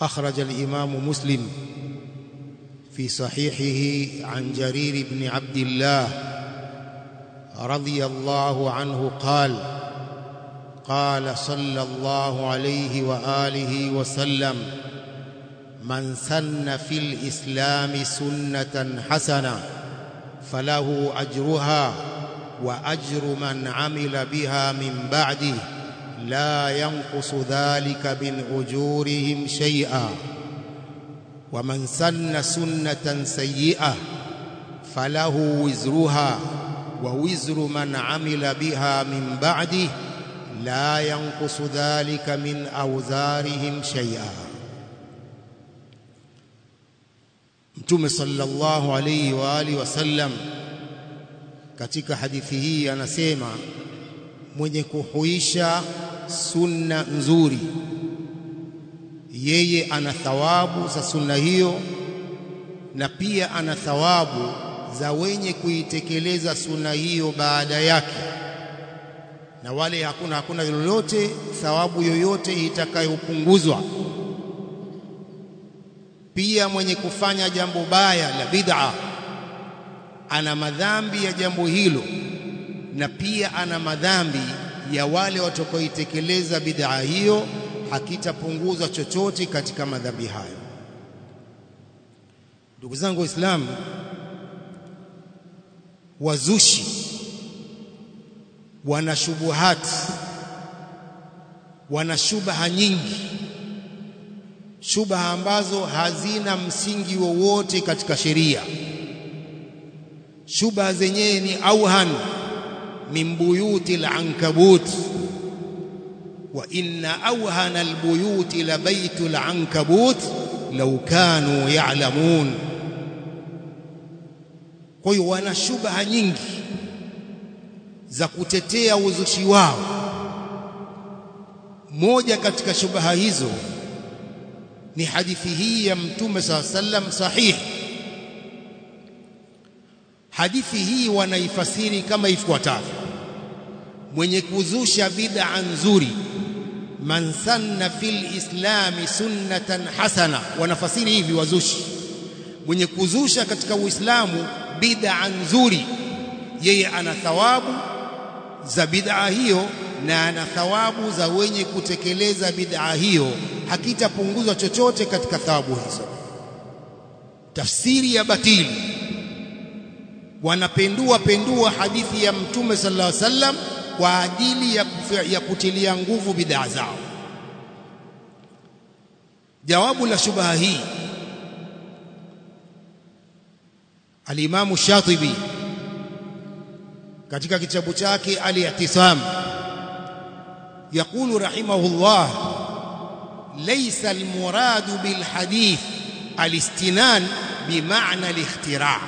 أخرج الإمام مسلم في صحيحه عن جرير بن عبد الله رضي الله عنه قال قال صلى الله عليه وآله وسلم من سن في الإسلام سنة حسنة فله أجرها وأجر من عمل بها من بعده لا ينقص ذلك من أجورهم شيئا. ومن سن سنة سيئة فله وزرها ووزر من عمل بها من بعده لا ينقص ذلك من أوزارهم شيئا. Mtume sallallahu alayhi wa alihi wasallam katika hadithi hii anasema mwenye kuhuisha sunna nzuri. Yeye ana thawabu za sunna hiyo na pia ana thawabu za wenye kuitekeleza sunna hiyo baada yake. Na wale hakuna hakuna lolote thawabu yoyote itakayopunguzwa. Pia mwenye kufanya jambo baya la bid'a ana madhambi ya jambo hilo na pia ana madhambi ya wale watakaoitekeleza bid'a hiyo hakitapunguza chochote katika madhambi hayo. Ndugu zangu waislamu wazushi wana shubuhati wana shubaha nyingi shubaha ambazo hazina msingi wowote katika sheria. Shubaha zenyewe ni auhan min buyuti al-ankabut wa inna awhana al-buyuti la baytu al-ankabut law kanu ya'lamun. Kwa hiyo wana shubaha nyingi za kutetea uzushi wao. Moja katika shubaha hizo ni hadithi hii ya mtume saa wasallam sahihi hadithi hii wanaifasiri kama ifuatavyo. Mwenye kuzusha bid'a nzuri man sanna fil islami sunnatan hasana wanafasiri hivi wazushi. Mwenye kuzusha katika uislamu bid'a nzuri yeye ana thawabu za bid'a hiyo na ana thawabu za wenye kutekeleza bid'a hiyo. Hakitapunguzwa chochote katika thawabu hizo. Tafsiri ya batili wanapendua pendua hadithi ya mtume sallallahu alaihi wasallam kwa ajili ya, ya kutilia nguvu bid'a zao jawabu la shubha hii Alimamu Shatibi katika kitabu chake al-i'tisam يقول رحمه الله ليس المراد بالحديث الاستنان بمعنى الاختراع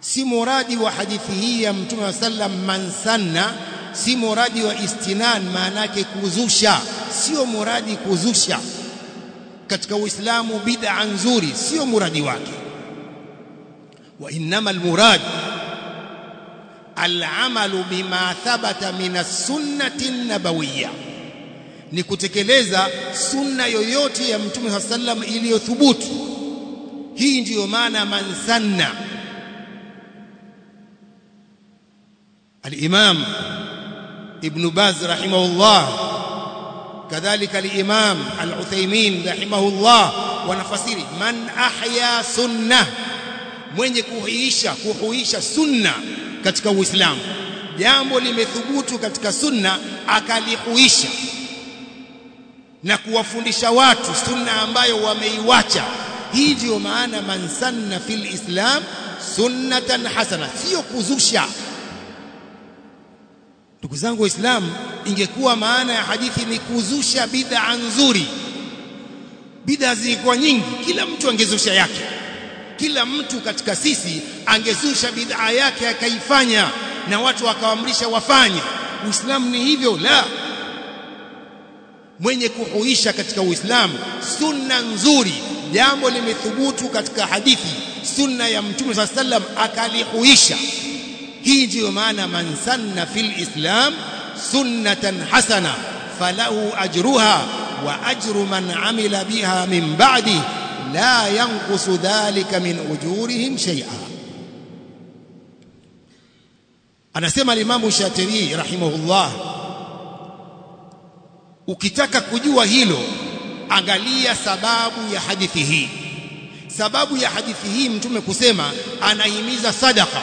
si muradi wa hadithi hii ya mtume wa sallam man sanna si muradi wa istinan maana yake kuzusha. Sio muradi kuzusha. Katika uislamu bid'a nzuri sio muradi wake. Wa innama almurad al'amalu bima thabata min as-sunnati an-nabawiyyah ni kutekeleza sunna yoyote ya mtume sallam iliyothubutu. Hii ndiyo maana man sanna الإمام ابن باز رحمه الله كذلك الإمام العثيمين رحمه الله ونفسير من أحيا سنة mwenye kuhuisha kuhuisha sunna katika Uislamu jambo limethubutu katika sunna akalihuisha na kuwafundisha watu sunna ambayo wameiwacha hii ndiyo maana man sanna fil islam sunnatan hasana sio kuzusha ndugu zangu waislamu ingekuwa maana ya hadithi ni kuzusha bid'a nzuri. Bid'a zilikuwa nyingi kila mtu angezusha yake. Kila mtu katika sisi angezusha bid'a yake akaifanya na watu wakawaamrisha wafanye. Uislamu ni hivyo la. Mwenye kuhuisha katika uislamu sunna nzuri jambo limethubutu katika hadithi sunna ya mtume sallallahu alaihi wasallam akalihuisha hii ndiyo maana man sanna fil islam sunnatan hasana falahu ajruha wa ajru man amila biha min ba'di la yanqusu dhalika min ujurihim shay'a. Anasema limamu Shatibi rahimahullah ukitaka kujua hilo angalia sababu ya hadithi hii. Sababu ya hadithi hii mtume kusema anahimiza sadaka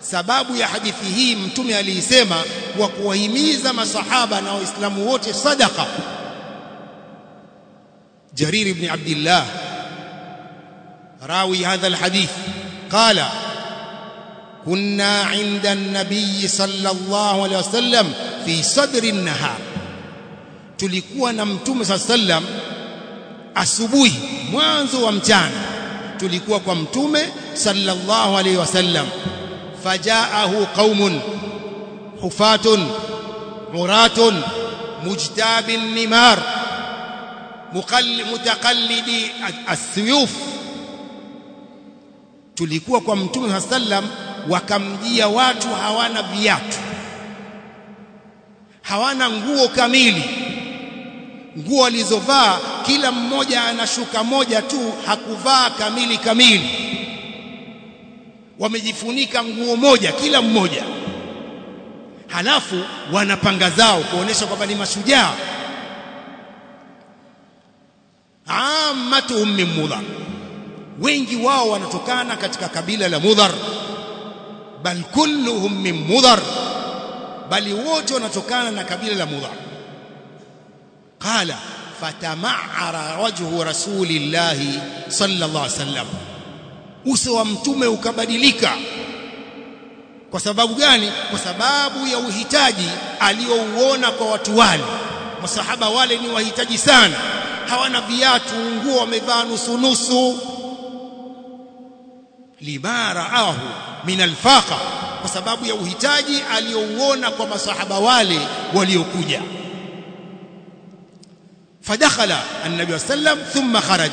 sababu ya hadithi hii mtume aliisema wa kuwahimiza masahaba na waislamu wote sadaqa. Jarir ibn abdillah rawi hadha alhadith qala kunna inda an-nabiy sallallahu alayhi wasallam fi sadri an-nahar. Tulikuwa na mtume sallam asubuhi mwanzo wa mchana. Tulikuwa kwa mtume sallallahu alayhi wasallam fajaahu qaumun hufatun muratun mujtabin nimar mutaqallidi as-suyuf. Tulikuwa kwa mtume sallam wakamjia watu hawana viatu hawana nguo kamili. Nguo alizovaa kila mmoja anashuka moja tu hakuvaa kamili kamili wamejifunika nguo moja kila mmoja. Halafu wanapanga zao kuonesha kwamba ni mashujaa. Ammatuhum min mudhar. Wengi wao wanatokana katika kabila la mudhar. Bal kulluhum min mudhar. Bali wote wanatokana na kabila la mudhar. Qala fatama'ara wajhu rasulillahi sallallahu alaihi wasallam uso wa mtume ukabadilika. Kwa sababu gani? Kwa sababu ya uhitaji aliouona kwa watu wale. Masahaba wale ni wahitaji sana. Hawana viatu nguo wamevaa nusu nusu. Lima raahu min alfaqa. Kwa sababu ya uhitaji aliouona kwa masahaba wale waliokuja. Fadakhala annabi sallam thumma kharaj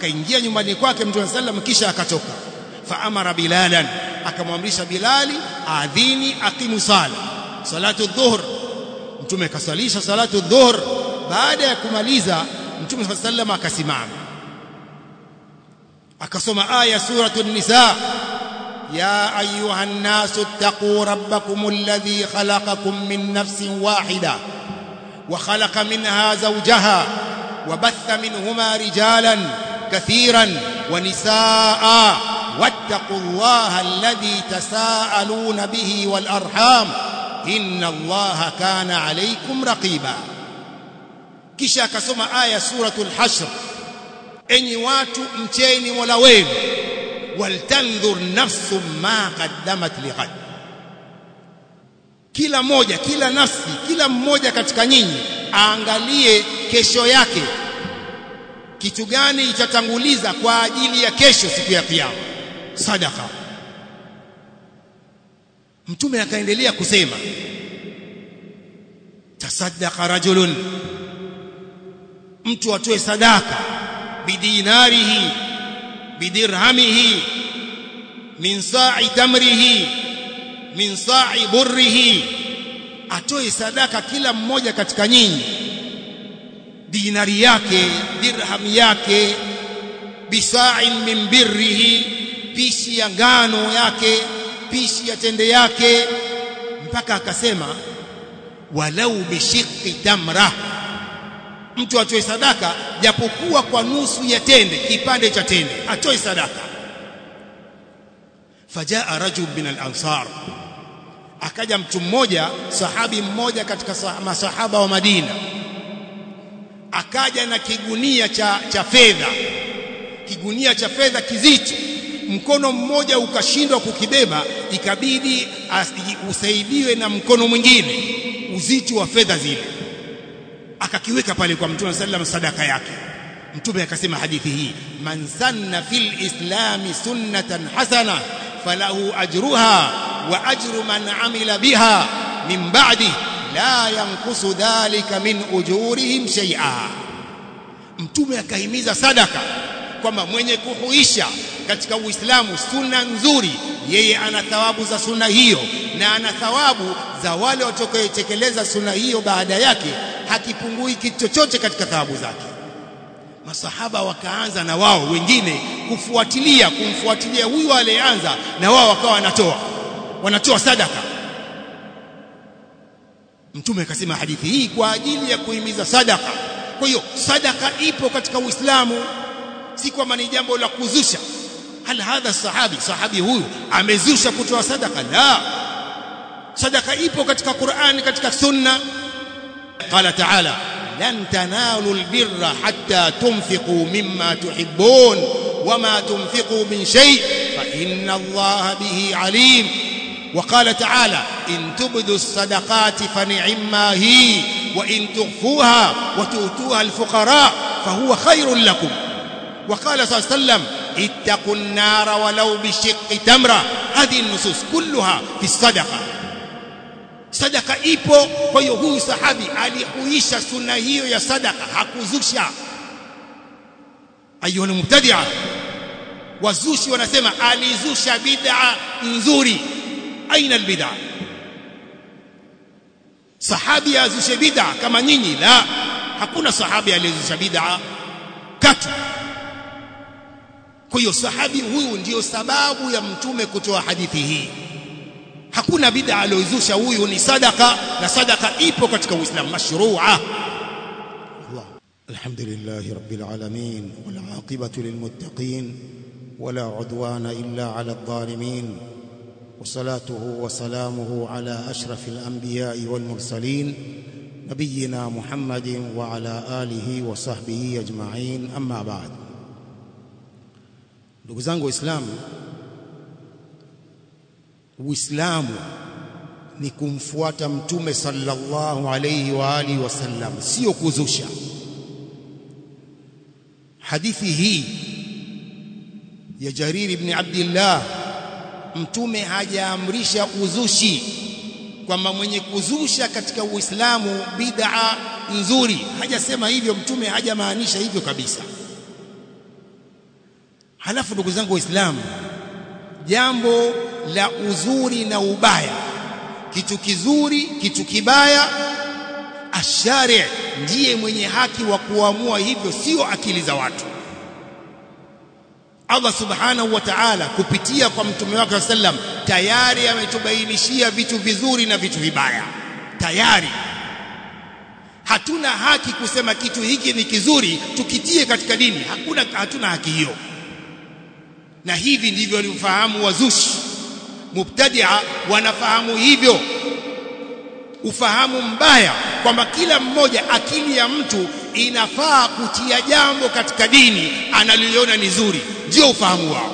akaingia nyumbani kwake mtume sallam kisha akatoka faamara bilalan akamwamrisha bilali adhini aqimu sala salatu dhuhr mtume kasalisha salatu dhuhr baada ya kumaliza mtume sallam akasimama akasoma aya suratul nisa يا أيها الناس اتقوا ربكم الذي خلقكم من نفس واحدة وخلق منها زوجها وبث منهما رجالا كثيرا ونساء واتقوا الله الذي تساءلون به والأرحام إن الله كان عليكم رقيبا kisha akasoma aya suratul hashr enyi watu mcheni mola wenu waltandhur nafsu ma qaddamat lighad kila moja kila nafsi kila mmoja katika nyinyi aangalie kesho yake kitu gani itatanguliza kwa ajili ya kesho siku ya kiyama? Sadaka. Mtume akaendelea kusema tasaddaqa rajulun. Mtu atoe sadaka bidinarihi bidirhamihi min sa'i tamrihi min sa'i burrihi. Atoe sadaka kila mmoja katika nyinyi dinari yake dirham yake bisa'in min birrihi pishi ya ngano yake pishi ya tende yake. Mpaka akasema walau bishiqi tamra. Mtu atoe sadaka japokuwa kwa nusu ya tende kipande cha tende atoe sadaka. Fajaa rajul min al-ansar. Akaja mtu mmoja sahabi mmoja katika masahaba wa Madina akaja na kigunia cha cha fedha. Kigunia cha fedha kizito mkono mmoja ukashindwa kukibeba ikabidi usaidiwe na mkono mwingine. Uzito wa fedha zile. Akakiweka pale kwa mtume sallam sadaka yake. Mtume akasema hadithi hii man sanna fil islami sunnatan hasana falahu ajruha wa ajru man amila biha min ba'di la yankusu dhalika min ujurihim shay'a. Mtume akahimiza sadaka kwamba mwenye kuhuisha katika Uislamu sunna nzuri yeye ana thawabu za sunna hiyo na ana thawabu za wale watakaotekeleza sunna hiyo baada yake hakipungui kitu chochote katika thawabu zake. Masahaba wakaanza na wao wengine kufuatilia kumfuatilia huyu aliyeanza na wao wakawa wanatoa wanatoa sadaka mtume akasema hadithi hii kwa ajili ya kuhimiza sadaka. Kwa hiyo sadaka ipo katika Uislamu si kwamba ni jambo la kuzusha. Hal hadha sahabi? Sahabi huyu amezusha kutoa sadaka? La. Sadaka ipo katika Qur'an katika sunna. Qala ta'ala lan tanalu albirra hatta tunfiqu mimma tuhibbun wama tunfiqu min shay fa inna allaha bihi alim وقال تعالى إن تبدوا الصدقات فنعما هي وإن تخفوها وتؤتوها الفقراء فهو خير لكم. وقال صلى الله عليه وسلم اتقوا النار ولو بشق تمرة. هذه النصوص كلها في الصدقة. sadaka ipo kwa hiyo huyu sahabi alihuisha sunna hiyo ya sadaka hakuzusha ayuha mubtadia wazushi wanasema alizusha bid'a nzuri aina albid'a sahabi azushe bid'a kama nyinyi la hakuna sahabi aliyezusha bid'a katu kwa hiyo sahabi huyu ndiyo sababu ya mtume kutoa hadithi hii hakuna bid'a aliyozusha huyu ni sadaka na sadaka ipo katika uislamu mashru'a الحمد لله رب العالمين والعاقبة للمتقين ولا عدوان إلا على الظالمين وصلاته وسلامه على أشرف الأنبياء والمرسلين نبينا محمد وعلى آله وصحبه أجمعين. أما بعد لقزانه إسلام وإسلام نكم فواتمتم صلى الله عليه وآله وسلم سيوك زوشا حديثه يا جرير بن عبد الله mtume hajaamrisha uzushi kwamba mwenye kuzusha katika Uislamu bid'a nzuri. Hajasema hivyo mtume hajamaanisha hivyo kabisa. Halafu ndugu zangu waislamu jambo la uzuri na ubaya kitu kizuri kitu kibaya ashari ndiye mwenye haki wa kuamua hivyo sio akili za watu Allah subhanahu wa ta'ala kupitia kwa mtume wake sallam tayari ametubainishia vitu vizuri na vitu vibaya. Tayari. Hatuna haki kusema kitu hiki ni kizuri tukitie katika dini. Hakuna hatuna haki hiyo. Na hivi ndivyo walivyofahamu wazushi. Mubtadia wanafahamu hivyo. Ufahamu mbaya kwamba kila mmoja akili ya mtu inafaa kutia jambo katika dini analiona ni zuri ndio ufahamu wao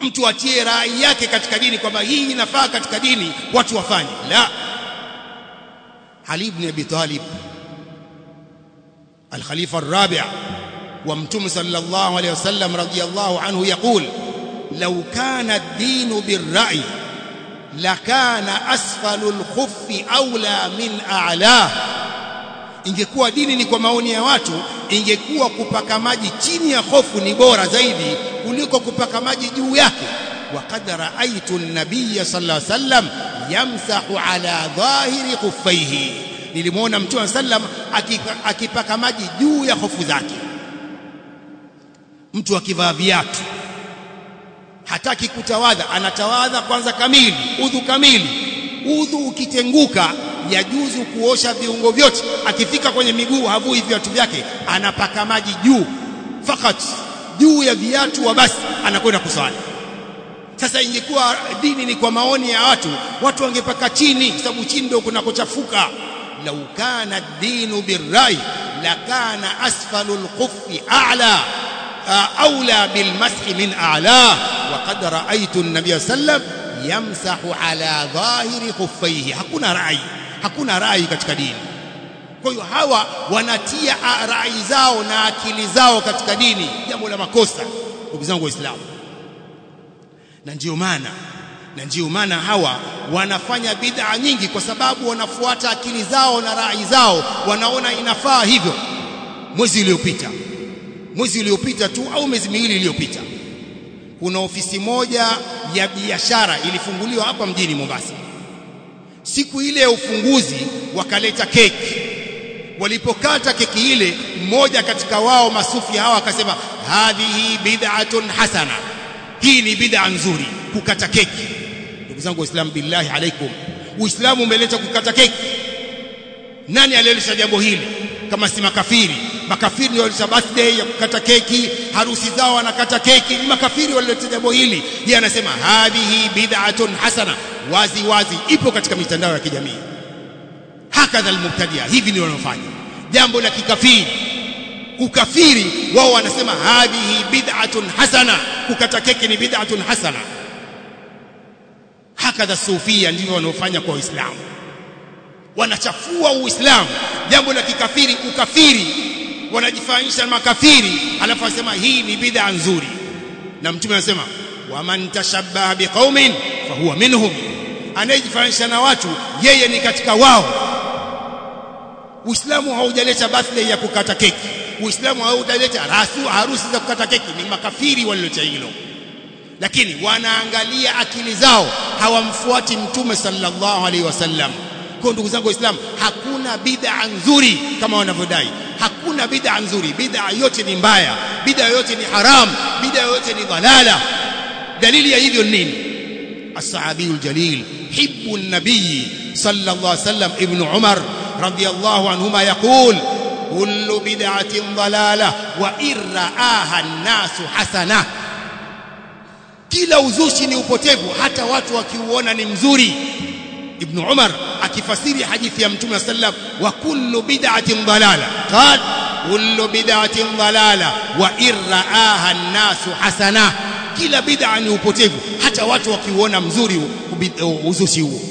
mtu atie rai yake katika dini kwamba hii inafaa katika dini watu wafanye la Ali ibn Abi Talib الخليفة الرابع ومتم صلى الله عليه وسلم رضي الله عنه يقول لو كان الدين بالرأي لكان أسفل الخف أولى من أعلاه ingekuwa dini ni kwa maoni ya watu ingekuwa kupaka maji chini ya hofu ni bora zaidi kuliko kupaka maji juu yake. Waqad raaitu an-nabiyya sallallahu alayhi wasallam yamsahu ala dhahiri khuffaihi nilimwona mtume sallam akipaka maji juu ya hofu zake. Mtu akivaa viatu hataki kutawadha anatawadha kwanza kamili udhu kamili. Udhu ukitenguka yajuzu kuosha viungo vyote akifika kwenye miguu havui viatu vyake anapaka maji juu fakat juu ya viatu wa basi anakwenda kusali sasa ingekuwa dini ni kwa maoni ya watu watu wangepaka chini sababu chini ndio kunakochafuka lau kana ad-dinu birrai lakana asfalu al-khuffi a'la أولى بالمسح من أعلاه وقد رأيت النبي صلى الله عليه وسلم يمسح على ظاهر خفيه hakuna rai hakuna rai katika dini. Kwa hiyo hawa wanatia rai zao na akili zao katika dini jambo la makosa ndugu zangu waislamu. Na ndio maana na ndio maana hawa wanafanya bid'a nyingi kwa sababu wanafuata akili zao na rai zao wanaona inafaa hivyo. Mwezi uliopita mwezi uliopita tu au miezi miwili iliyopita kuna ofisi moja ya biashara ilifunguliwa hapa mjini Mombasa siku ile ya ufunguzi wakaleta keki. Walipokata keki ile mmoja katika wao masufi hawa akasema hadhihi bid'atun hasana. Hii ni bid'a nzuri kukata keki. Ndugu zangu waislamu billahi alaikum uislamu umeleta kukata keki. Nani alielesha jambo hili? Kama si makafiri makafiri ndio birthday ya kukata keki harusi zao wanakata keki. Ni makafiri walileta jambo hili. Yeye anasema hadhihi bid'atun hasana. Wazi wazi ipo katika mitandao ya kijamii. Hakadha almubtadia hivi ndio wanafanya jambo la kikafiri. Ukafiri wao wanasema hadhihi bid'atun hasana. Kukata keki ni bid'atun hasana. Hakadha sufia ndivyo wanaofanya kwa uislamu. Wanachafua uislamu. Jambo la kikafiri ukafiri wanajifanisha na makafiri alafu asema hii ni bid'a nzuri. Na mtume anasema waman tashabbaha biqaumin fahuwa minhum. Anayejifanisha na watu yeye ni katika wao. Uislamu haujaleta birthday ya kukata keki. Uislamu haujaleta rasu harusi za kukata keki. Ni makafiri walileta hilo. Lakini wanaangalia akili zao. Hawamfuati mtume sallallahu alaihi wasallam kwa ndugu zangu Waislamu, hakuna bid'a nzuri kama wanavyodai. Hakuna bid'a nzuri, bid'a yote ni mbaya, bid'a yote ni haram, bid'a yote ni dhalala. Dalili ya hivyo ni nini? As-sahabiyul jalil hibbu an-nabiy sallallahu alayhi wasallam ibn Umar radiyallahu anhuma yaqul kullu bid'atin dhalala wa irraaha an-nasu hasana kila uzushi ni upotevu hata watu wakiuona ni mzuri ibn Umar akifasiri hadithi ya Mtume sallam wa kullu bid'atin dalala. Qad kullu bid'atin dalala wa irraaha an-nasu hasana. Kila bid'a ni upotevu hata watu wakiuona mzuri uzushi huo.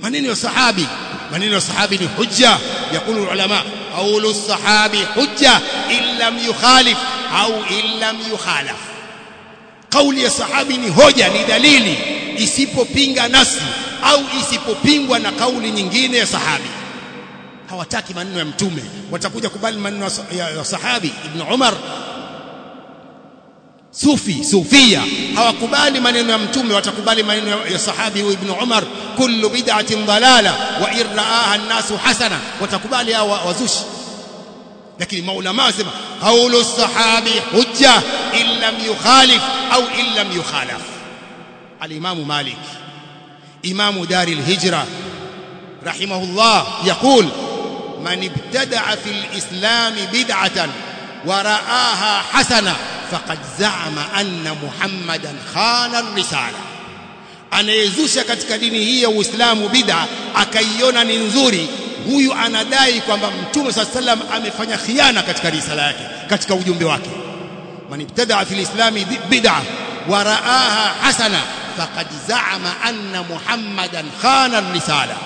Maneno ya sahabi maneno ya sahabi ni hujja yakulu ulama qawlu sahabi hujja illam yukhalif au illam yukhalaf. Qawli ya sahabi ni hoja ni dalili isipopinga nasi au isipopingwa na kauli nyingine ya sahabi. Hawataki maneno ya mtume. Watakuja kubali maneno ya sahabi ibn Umar. Sufi sufia. Hawakubali maneno ya mtume watakubali maneno ya sahabi ibn Umar. Kullu bid'atin dalala wa irraaha an-nasu hasana. Watakubali hao wazushi. Lakini maulama wasema qawlu sahabi hujja in lam yukhalif au in lam yukhalaf al-Imam Malik. Imam Dar al-Hijra rahimahullah yaqul man ibtada'a fil Islam bid'atan wa ra'aha hasana faqad za'ama anna Muhammadan khana ar-risala anayezusha katika dini hii ya Uislamu bid'a akaiona ni nzuri huyu anadai kwamba mtume sallam amefanya khiana katika risala yake katika ujumbe wake. Man ibtada'a fil islami bid'a wa ra'aha hasana حسنة فقد زعم أن محمدا خان الرسالة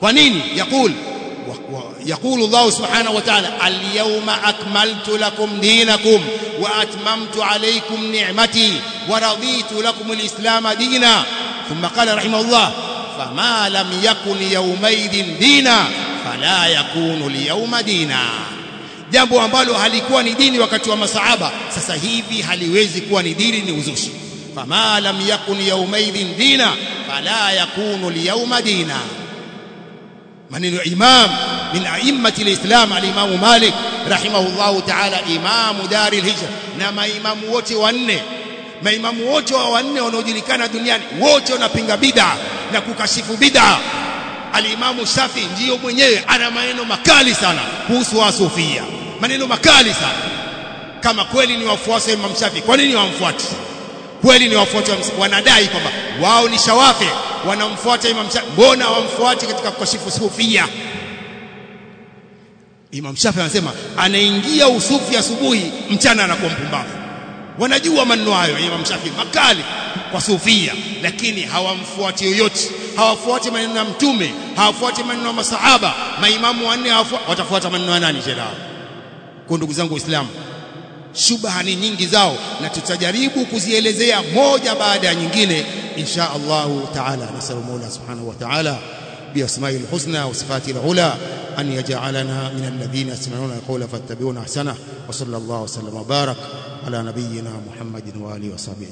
ونين يقول يقول الله سبحانه وتعالى اليوم أكملت لكم دينكم وأتممت عليكم نعمتي ورضيت لكم الإسلام دينا ثم قال رحمه الله فما لم يكن يومئذ دينا فلا يكون اليوم دينا jambo ambalo halikuwa ni dini wakati wa masahaba sasa hivi haliwezi kuwa ni dini ni uzushi fama lam yakun yawmaidhin dina fala yakunu liyawma dina maneno ya imam min a'immati alislam alimamu malik rahimahullahu ta'ala imamu dari al-hijra na maimamu wote wanne maimamu wote wa wanne wanaojulikana duniani wote wanapinga bid'a na kukashifu bid'a. Alimamu shafi ndiyo mwenyewe ana maneno makali sana kuhusu wasufia maneno makali sana. Kama kweli ni wafuasi wa Imam Shafi kwa nini wamfuati kweli ni wafuasi wanadai kwamba wao ni shawafi wanamfuata Imam Shafi. Mbona wamfuati katika kukashifu sufia? Imam Shafi anasema anaingia usufi asubuhi mchana anakuwa mpumbavu. Wanajua maneno hayo Imam Shafi makali kwa sufia lakini hawamfuati yoyote. Hawafuati maneno ya mtume hawafuati maneno ya masahaba. Maimamu wanne watafuata maneno ya nani tena? Kwa ndugu zangu waislamu shubha ni nyingi zao na tutajaribu kuzielezea moja baada ya nyingine insha Allah taala nasallu Mola subhanahu wa ta'ala بأسمائه الحسنى وصفاته العلى أن يجعلنا من الذين يسمعون القول فاتبعون أحسنه وصلى الله وسلم وبارك على نبينا محمد وآله وصحبه